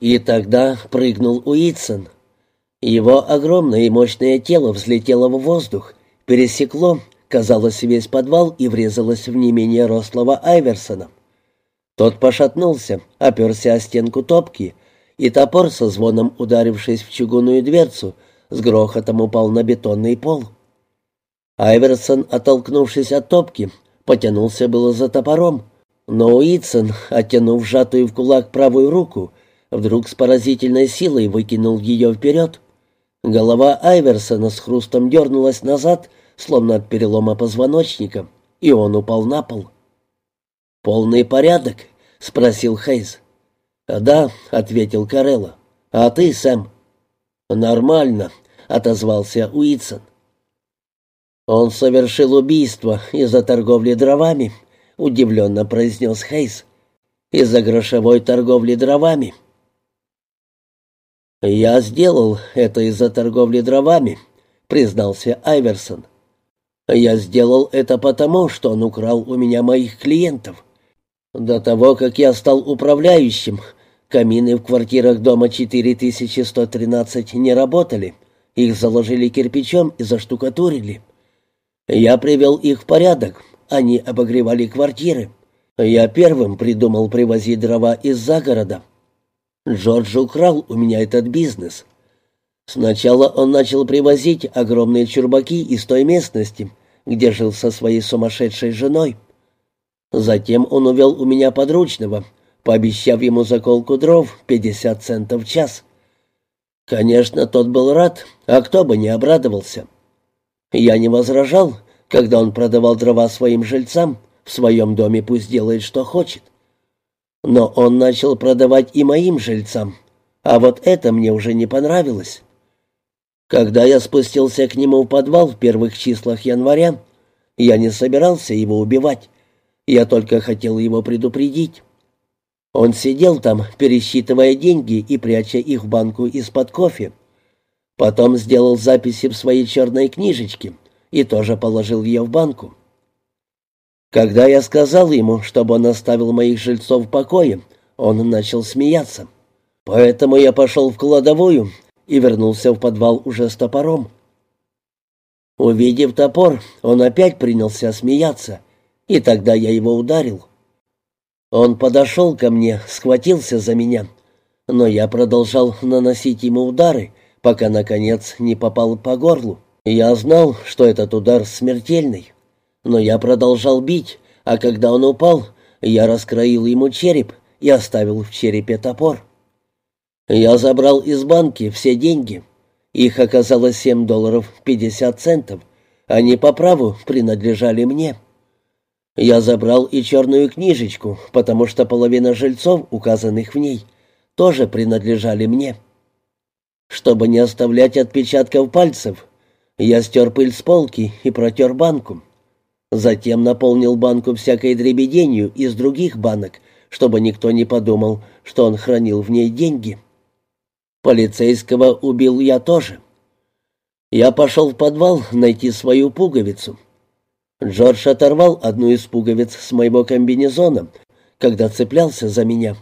И тогда прыгнул Уитсон. Его огромное и мощное тело взлетело в воздух, пересекло, казалось, весь подвал и врезалось в не менее рослого Айверсона. Тот пошатнулся, оперся о стенку топки, и топор со звоном, ударившись в чугунную дверцу, с грохотом упал на бетонный пол. Айверсон, оттолкнувшись от топки, потянулся было за топором, но Уитсон, оттянув сжатую в кулак правую руку, вдруг с поразительной силой выкинул ее вперед. Голова Айверсона с хрустом дернулась назад, словно от перелома позвоночника, и он упал на пол. «Полный порядок?» — спросил Хейз. «Да», — ответил Карелла. «А ты, Сэм?» «Нормально», — отозвался Уитсон. «Он совершил убийство из-за торговли дровами», — удивленно произнес Хейс. «Из-за грошовой торговли дровами». «Я сделал это из-за торговли дровами», — признался Айверсон. «Я сделал это потому, что он украл у меня моих клиентов. До того, как я стал управляющим, камины в квартирах дома 4113 не работали. Их заложили кирпичом и заштукатурили. Я привел их в порядок, они обогревали квартиры. Я первым придумал привозить дрова из загорода. Джордж украл у меня этот бизнес. Сначала он начал привозить огромные чурбаки из той местности, где жил со своей сумасшедшей женой. Затем он увел у меня подручного, пообещав ему заколку дров 50 центов в час. Конечно, тот был рад, а кто бы не обрадовался. Я не возражал, когда он продавал дрова своим жильцам, в своем доме пусть делает, что хочет. Но он начал продавать и моим жильцам, а вот это мне уже не понравилось. Когда я спустился к нему в подвал в первых числах января, я не собирался его убивать. Я только хотел его предупредить. Он сидел там, пересчитывая деньги и пряча их в банку из-под кофе. Потом сделал записи в своей черной книжечке и тоже положил ее в банку. Когда я сказал ему, чтобы он оставил моих жильцов в покое, он начал смеяться. Поэтому я пошел в кладовую и вернулся в подвал уже с топором. Увидев топор, он опять принялся смеяться, и тогда я его ударил. Он подошел ко мне, схватился за меня, но я продолжал наносить ему удары, пока, наконец, не попал по горлу. Я знал, что этот удар смертельный. Но я продолжал бить, а когда он упал, я раскроил ему череп и оставил в черепе топор. Я забрал из банки все деньги. Их оказалось 7 долларов 50 центов. Они по праву принадлежали мне. Я забрал и черную книжечку, потому что половина жильцов, указанных в ней, тоже принадлежали мне. Чтобы не оставлять отпечатков пальцев, я стер пыль с полки и протер банку. Затем наполнил банку всякой дребеденью из других банок, чтобы никто не подумал, что он хранил в ней деньги. Полицейского убил я тоже. Я пошел в подвал найти свою пуговицу. Джордж оторвал одну из пуговиц с моего комбинезона, когда цеплялся за меня.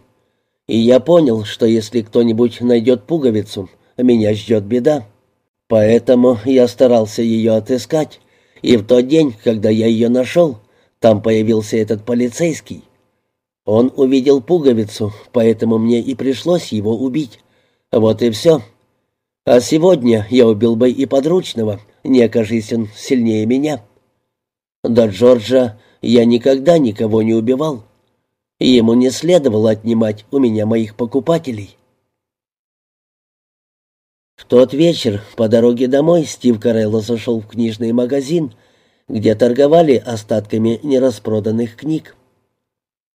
И я понял, что если кто-нибудь найдет пуговицу, меня ждет беда. Поэтому я старался ее отыскать, и в тот день, когда я ее нашел, там появился этот полицейский. Он увидел пуговицу, поэтому мне и пришлось его убить. Вот и все. А сегодня я убил бы и подручного, не окажись он сильнее меня. До Джорджа я никогда никого не убивал. Ему не следовало отнимать у меня моих покупателей. Тот вечер по дороге домой Стив Карелло зашел в книжный магазин, где торговали остатками нераспроданных книг.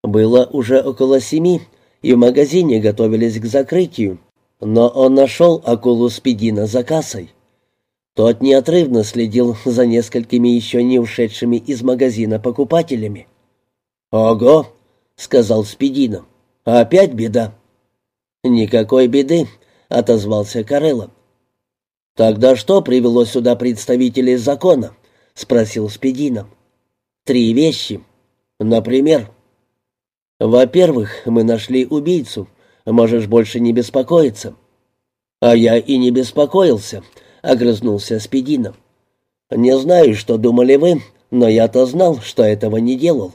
Было уже около семи, и в магазине готовились к закрытию, но он нашел акулу Спидина за кассой. Тот неотрывно следил за несколькими еще не ушедшими из магазина покупателями. «Ого!» — сказал Спидина. «Опять беда?» «Никакой беды», — отозвался Карелло. «Тогда что привело сюда представителей закона?» — спросил Спидина. «Три вещи. Например?» «Во-первых, мы нашли убийцу. Можешь больше не беспокоиться». «А я и не беспокоился», — огрызнулся Спидина. «Не знаю, что думали вы, но я-то знал, что этого не делал».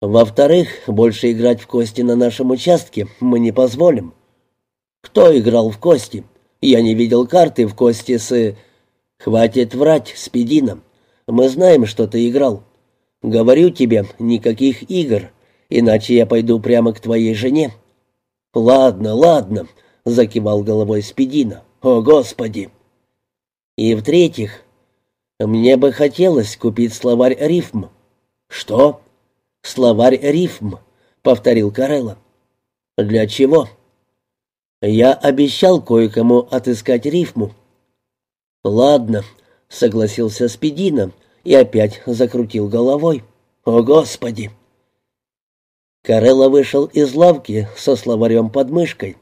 «Во-вторых, больше играть в кости на нашем участке мы не позволим». «Кто играл в кости? Я не видел карты в кости с...» «Хватит врать, Спидина. Мы знаем, что ты играл. Говорю тебе, никаких игр, иначе я пойду прямо к твоей жене». «Ладно, ладно», — закивал головой Спидина. «О, Господи!» «И в-третьих, мне бы хотелось купить словарь рифм». «Что?» «Словарь рифм», — повторил Карелла. «Для чего?» «Я обещал кое-кому отыскать рифму». «Ладно», — согласился Спидина и опять закрутил головой. «О, Господи!» Карелла вышел из лавки со словарем под мышкой.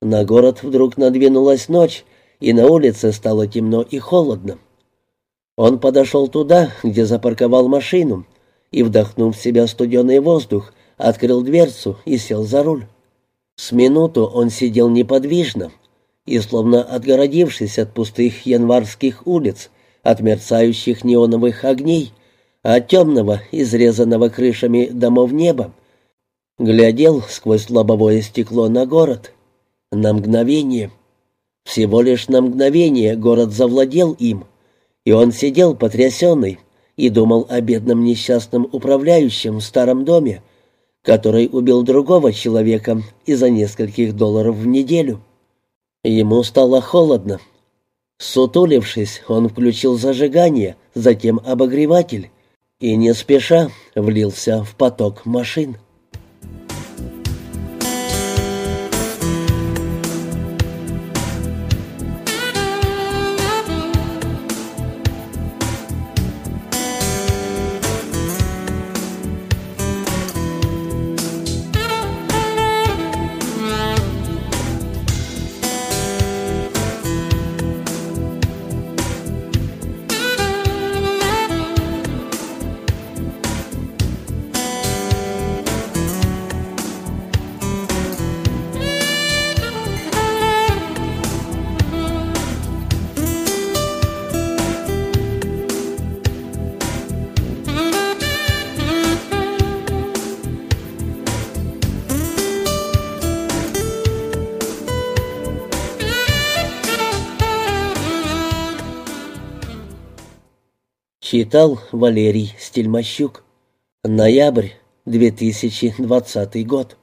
На город вдруг надвинулась ночь, и на улице стало темно и холодно. Он подошел туда, где запарковал машину, и, вдохнув в себя студеный воздух, открыл дверцу и сел за руль. С минуту он сидел неподвижно и, словно отгородившись от пустых январских улиц, от мерцающих неоновых огней, от темного, изрезанного крышами домов неба, глядел сквозь лобовое стекло на город. На мгновение, всего лишь на мгновение город завладел им, и он сидел потрясенный и думал о бедном несчастном управляющем в старом доме, который убил другого человека из-за нескольких долларов в неделю. Ему стало холодно. Сутулившись, он включил зажигание, затем обогреватель и не спеша влился в поток машин. Читал Валерий Стельмощук. Ноябрь 2020 год.